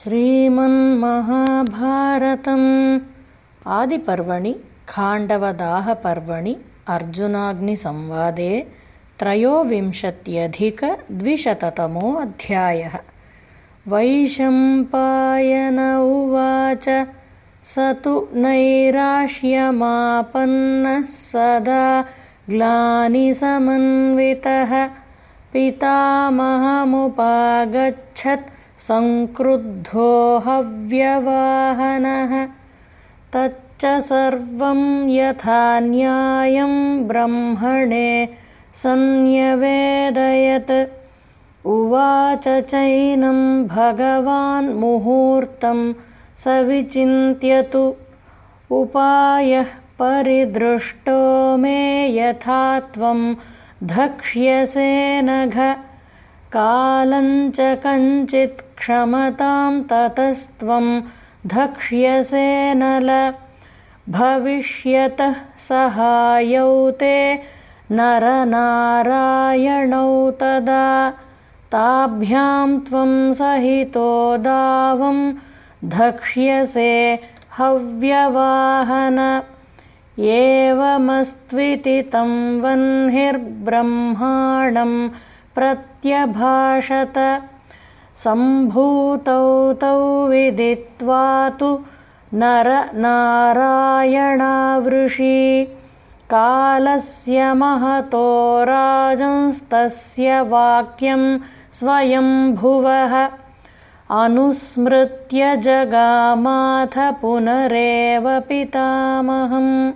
श्रीमन्महाभारतम्। आदिपर्वणि खाण्डवदाहपर्वणि अर्जुनाग्निसंवादे त्रयोविंशत्यधिकद्विशततमो अध्यायः। वैशम्पायन उवाच स तु नैराश्यमापन्नः सदा ग्लानिसमन्वितः पितामहमुपागच्छत् सङ्क्रुद्धो हव्यवाहनः तच्च सर्वं यथा न्यायं ब्रह्मणे संन्यवेदयत्। उवाच चैनं भगवान् मुहूर्तं स विचिन्त्यतु उपायः परिदृष्टो मे यथा त्वं धक्ष्यसे नघ कालञ्च कञ्चित् क्षमतां ततस्त्वं धक्ष्यसे नल। भविष्यतः सहायौ ते नरनारायणौ तदा। ताभ्यां त्वं सहितो दावं धक्ष्यसे हव्यवाहन। एवमस्त्विति तं वह्निर्ब्रह्माणं प्रत्यभाषत। सम्भूतौ तौ विदित्वा तु नरनारायणावृषि कालस्य महतो राजंस्तस्य वाक्यं स्वयम्भुवः अनुस्मृत्य जगामाथ पुनरेव पितामहम्